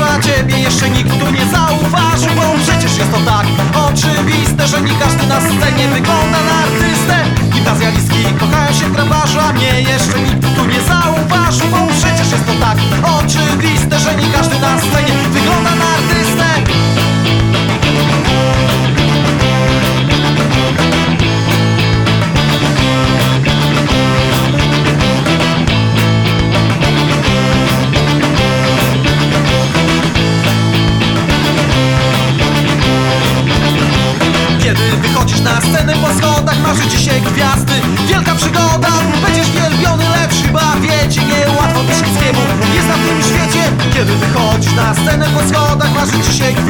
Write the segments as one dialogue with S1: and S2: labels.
S1: że ciebie jeszcze nikt tu nie zauważył Bo przecież jest to tak oczywiste, że nie każdy na scenie wygląda na sceny po schodach Marzy ci gwiazdy. Wielka przygoda, będziesz wielbiony lepszy, chyba wiecie, niełatwo też Jest na tym świecie Kiedy wychodzisz na scenę po schodach Marzy ci się gwiazdy.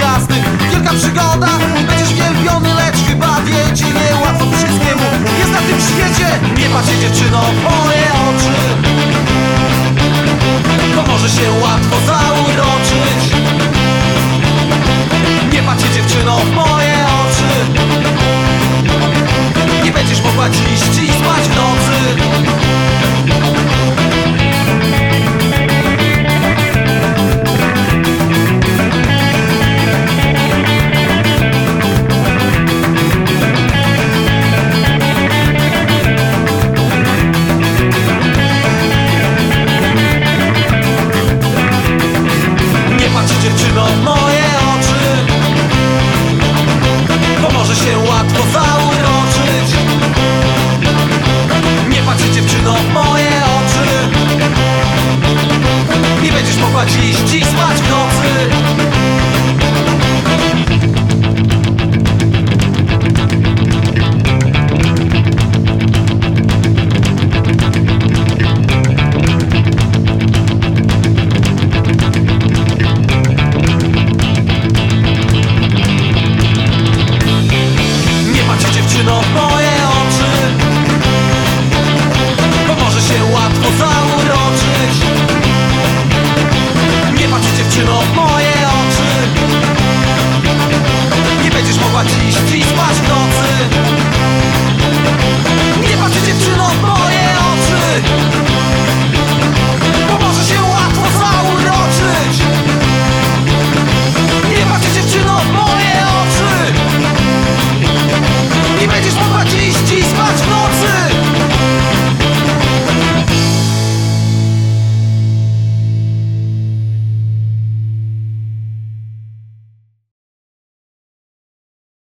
S1: Jesus